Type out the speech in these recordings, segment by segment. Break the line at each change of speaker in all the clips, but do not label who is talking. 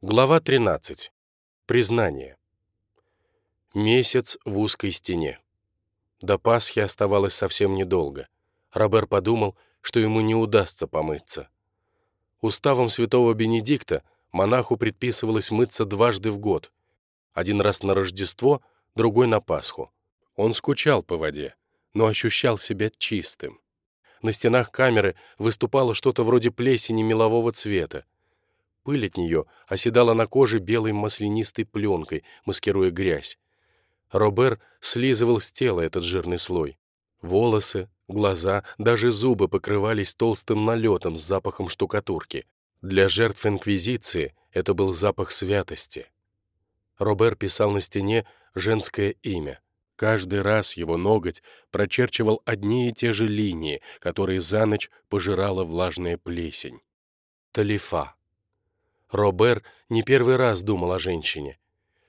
Глава 13. Признание. Месяц в узкой стене. До Пасхи оставалось совсем недолго. Робер подумал, что ему не удастся помыться. Уставом святого Бенедикта монаху предписывалось мыться дважды в год. Один раз на Рождество, другой на Пасху. Он скучал по воде, но ощущал себя чистым. На стенах камеры выступало что-то вроде плесени мелового цвета. Пыль от нее оседала на коже белой маслянистой пленкой, маскируя грязь. Робер слизывал с тела этот жирный слой. Волосы, глаза, даже зубы покрывались толстым налетом с запахом штукатурки. Для жертв Инквизиции это был запах святости. Робер писал на стене женское имя. Каждый раз его ноготь прочерчивал одни и те же линии, которые за ночь пожирала влажная плесень. Талифа. Робер не первый раз думал о женщине.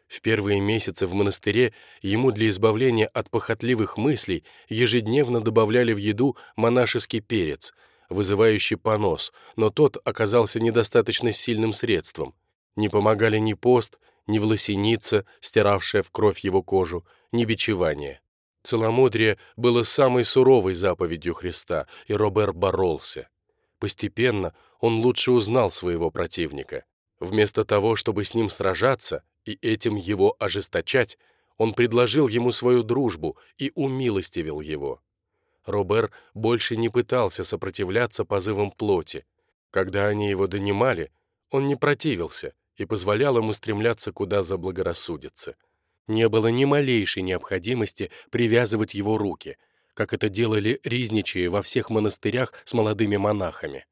В первые месяцы в монастыре ему для избавления от похотливых мыслей ежедневно добавляли в еду монашеский перец, вызывающий понос, но тот оказался недостаточно сильным средством. Не помогали ни пост, ни власеница, стиравшая в кровь его кожу, ни бичевание. Целомудрие было самой суровой заповедью Христа, и Робер боролся. Постепенно он лучше узнал своего противника. Вместо того, чтобы с ним сражаться и этим его ожесточать, он предложил ему свою дружбу и умилостивил его. Робер больше не пытался сопротивляться позывам плоти. Когда они его донимали, он не противился и позволял ему стремляться куда заблагорассудится. Не было ни малейшей необходимости привязывать его руки, как это делали ризничие во всех монастырях с молодыми монахами.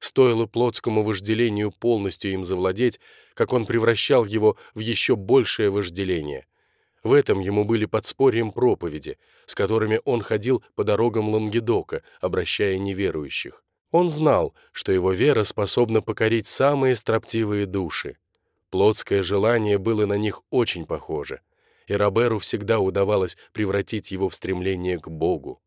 Стоило плотскому вожделению полностью им завладеть, как он превращал его в еще большее вожделение. В этом ему были подспорьем проповеди, с которыми он ходил по дорогам Лангедока, обращая неверующих. Он знал, что его вера способна покорить самые строптивые души. Плотское желание было на них очень похоже, и Роберу всегда удавалось превратить его в стремление к Богу.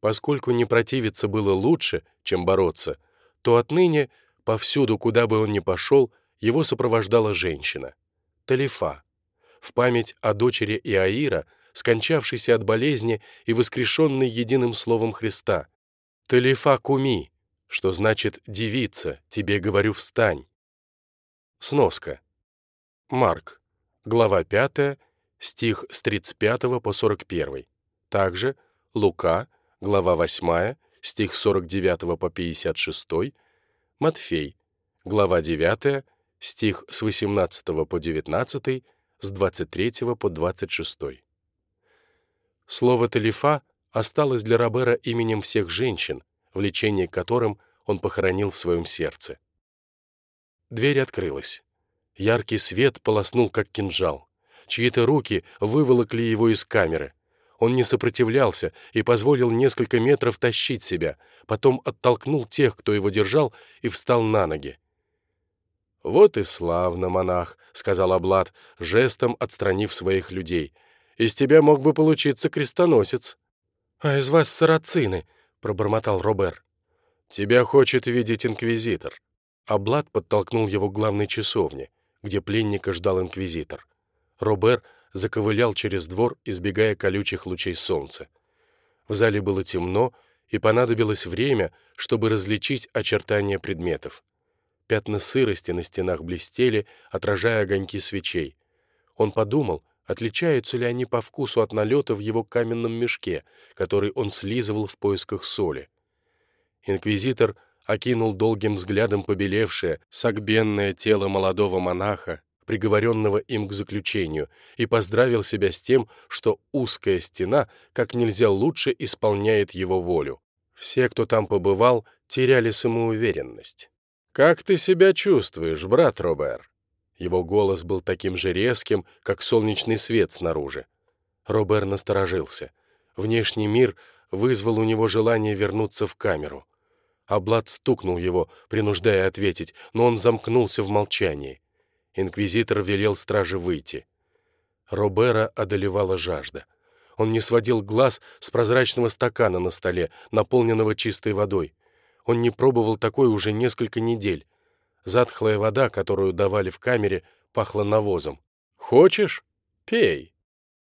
Поскольку не противиться было лучше, чем бороться — то отныне повсюду, куда бы он ни пошел, его сопровождала женщина — Талифа, в память о дочери Иаира, скончавшейся от болезни и воскрешенной единым словом Христа. Талифа Куми, что значит «девица, тебе говорю, встань». Сноска. Марк, глава 5, стих с 35 по 41. Также Лука, глава 8, стих 49 по 56, Матфей, глава 9, стих с 18 по 19, с 23 по 26. Слово «талифа» осталось для Робера именем всех женщин, влечение к которым он похоронил в своем сердце. Дверь открылась. Яркий свет полоснул, как кинжал. Чьи-то руки выволокли его из камеры — он не сопротивлялся и позволил несколько метров тащить себя, потом оттолкнул тех, кто его держал, и встал на ноги. «Вот и славно, монах», — сказал Аблад, жестом отстранив своих людей. «Из тебя мог бы получиться крестоносец». «А из вас сарацины», — пробормотал Робер. «Тебя хочет видеть инквизитор». Аблад подтолкнул его к главной часовне, где пленника ждал инквизитор. Робер заковылял через двор, избегая колючих лучей солнца. В зале было темно, и понадобилось время, чтобы различить очертания предметов. Пятна сырости на стенах блестели, отражая огоньки свечей. Он подумал, отличаются ли они по вкусу от налета в его каменном мешке, который он слизывал в поисках соли. Инквизитор окинул долгим взглядом побелевшее, согбенное тело молодого монаха приговоренного им к заключению, и поздравил себя с тем, что узкая стена как нельзя лучше исполняет его волю. Все, кто там побывал, теряли самоуверенность. «Как ты себя чувствуешь, брат Робер?» Его голос был таким же резким, как солнечный свет снаружи. Робер насторожился. Внешний мир вызвал у него желание вернуться в камеру. Аблад стукнул его, принуждая ответить, но он замкнулся в молчании. Инквизитор велел страже выйти. Робера одолевала жажда. Он не сводил глаз с прозрачного стакана на столе, наполненного чистой водой. Он не пробовал такой уже несколько недель. Затхлая вода, которую давали в камере, пахла навозом. «Хочешь? Пей!»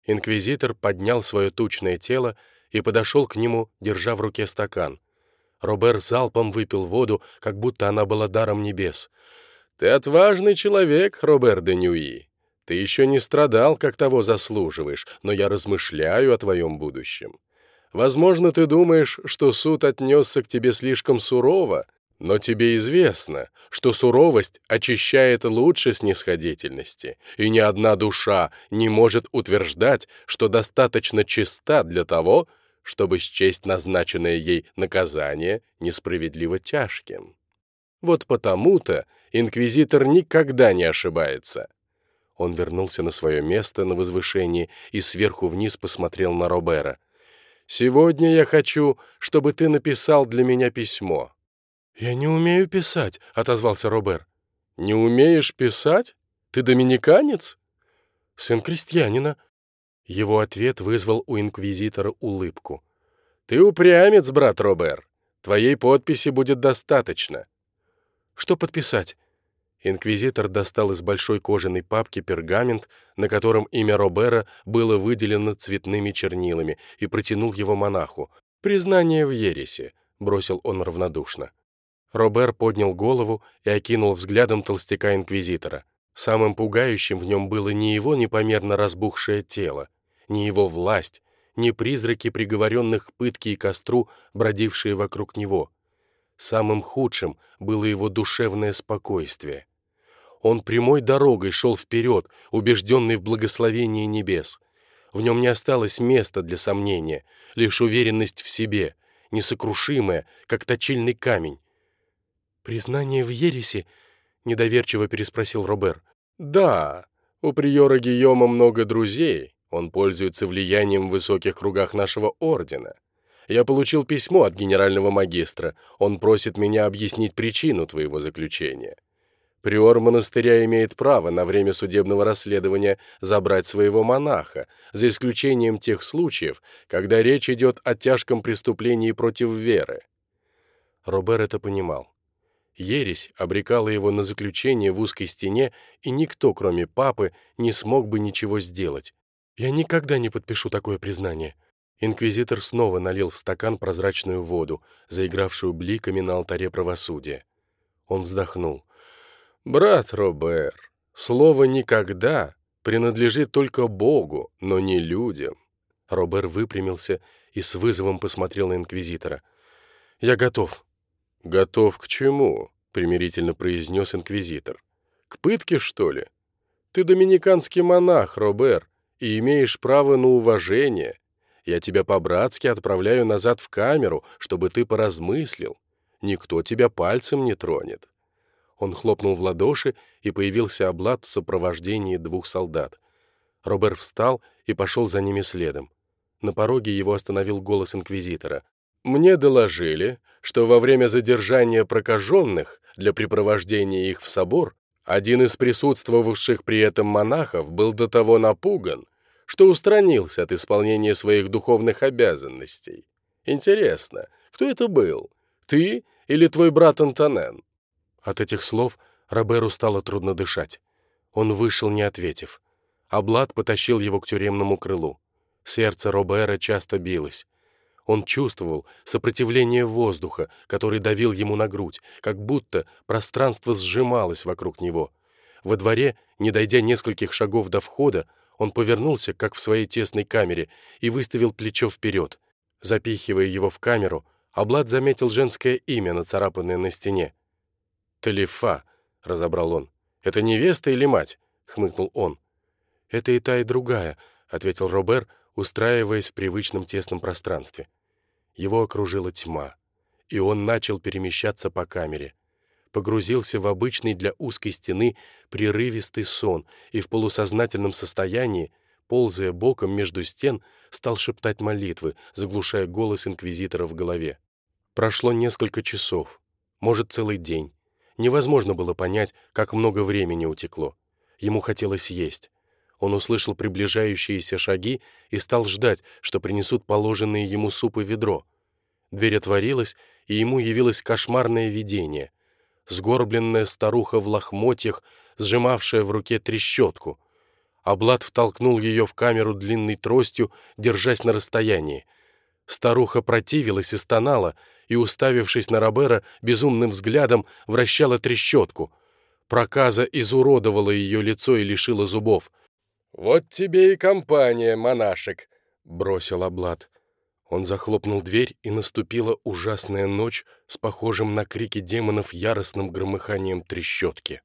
Инквизитор поднял свое тучное тело и подошел к нему, держа в руке стакан. Робер залпом выпил воду, как будто она была даром небес. «Ты отважный человек, Робер де Ньюи. Ты еще не страдал, как того заслуживаешь, но я размышляю о твоем будущем. Возможно, ты думаешь, что суд отнесся к тебе слишком сурово, но тебе известно, что суровость очищает лучше снисходительности, и ни одна душа не может утверждать, что достаточно чиста для того, чтобы счесть назначенное ей наказание несправедливо тяжким. Вот потому-то инквизитор никогда не ошибается. Он вернулся на свое место на возвышении и сверху вниз посмотрел на Робера. «Сегодня я хочу, чтобы ты написал для меня письмо». «Я не умею писать», — отозвался Робер. «Не умеешь писать? Ты доминиканец?» «Сын крестьянина». Его ответ вызвал у инквизитора улыбку. «Ты упрямец, брат Робер. Твоей подписи будет достаточно». «Что подписать?» Инквизитор достал из большой кожаной папки пергамент, на котором имя Робера было выделено цветными чернилами, и протянул его монаху. «Признание в ересе», — бросил он равнодушно. Робер поднял голову и окинул взглядом толстяка-инквизитора. Самым пугающим в нем было не его непомерно разбухшее тело, не его власть, не призраки приговоренных к пытке и костру, бродившие вокруг него. Самым худшим было его душевное спокойствие. Он прямой дорогой шел вперед, убежденный в благословении небес. В нем не осталось места для сомнения, лишь уверенность в себе, несокрушимая, как точильный камень. «Признание в ересе?» — недоверчиво переспросил Робер. «Да, у приора Гийома много друзей. Он пользуется влиянием в высоких кругах нашего ордена. Я получил письмо от генерального магистра. Он просит меня объяснить причину твоего заключения. Приор монастыря имеет право на время судебного расследования забрать своего монаха, за исключением тех случаев, когда речь идет о тяжком преступлении против веры. Робер это понимал. Ересь обрекала его на заключение в узкой стене, и никто, кроме папы, не смог бы ничего сделать. «Я никогда не подпишу такое признание». Инквизитор снова налил в стакан прозрачную воду, заигравшую бликами на алтаре правосудия. Он вздохнул. «Брат Робер, слово «никогда» принадлежит только Богу, но не людям». Робер выпрямился и с вызовом посмотрел на инквизитора. «Я готов». «Готов к чему?» — примирительно произнес инквизитор. «К пытке, что ли? Ты доминиканский монах, Робер, и имеешь право на уважение. Я тебя по-братски отправляю назад в камеру, чтобы ты поразмыслил. Никто тебя пальцем не тронет. Он хлопнул в ладоши, и появился облад в сопровождении двух солдат. Робер встал и пошел за ними следом. На пороге его остановил голос инквизитора. «Мне доложили, что во время задержания прокаженных для припровождения их в собор один из присутствовавших при этом монахов был до того напуган, что устранился от исполнения своих духовных обязанностей. Интересно, кто это был? Ты или твой брат Антонен?» От этих слов Роберу стало трудно дышать. Он вышел, не ответив. Облад потащил его к тюремному крылу. Сердце Робера часто билось. Он чувствовал сопротивление воздуха, который давил ему на грудь, как будто пространство сжималось вокруг него. Во дворе, не дойдя нескольких шагов до входа, он повернулся, как в своей тесной камере, и выставил плечо вперед. Запихивая его в камеру, Облад заметил женское имя, нацарапанное на стене. «Талифа», — разобрал он. «Это невеста или мать?» — хмыкнул он. «Это и та, и другая», — ответил Робер, устраиваясь в привычном тесном пространстве. Его окружила тьма, и он начал перемещаться по камере. Погрузился в обычный для узкой стены прерывистый сон и в полусознательном состоянии, ползая боком между стен, стал шептать молитвы, заглушая голос инквизитора в голове. Прошло несколько часов, может, целый день. Невозможно было понять, как много времени утекло. Ему хотелось есть. Он услышал приближающиеся шаги и стал ждать, что принесут положенные ему суп и ведро. Дверь отворилась, и ему явилось кошмарное видение. Сгорбленная старуха в лохмотьях, сжимавшая в руке трещотку. Облад втолкнул ее в камеру длинной тростью, держась на расстоянии. Старуха противилась и стонала, и, уставившись на Робера, безумным взглядом вращала трещотку. Проказа изуродовала ее лицо и лишила зубов. «Вот тебе и компания, монашек!» — бросил Облад. Он захлопнул дверь, и наступила ужасная ночь с похожим на крики демонов яростным громыханием трещотки.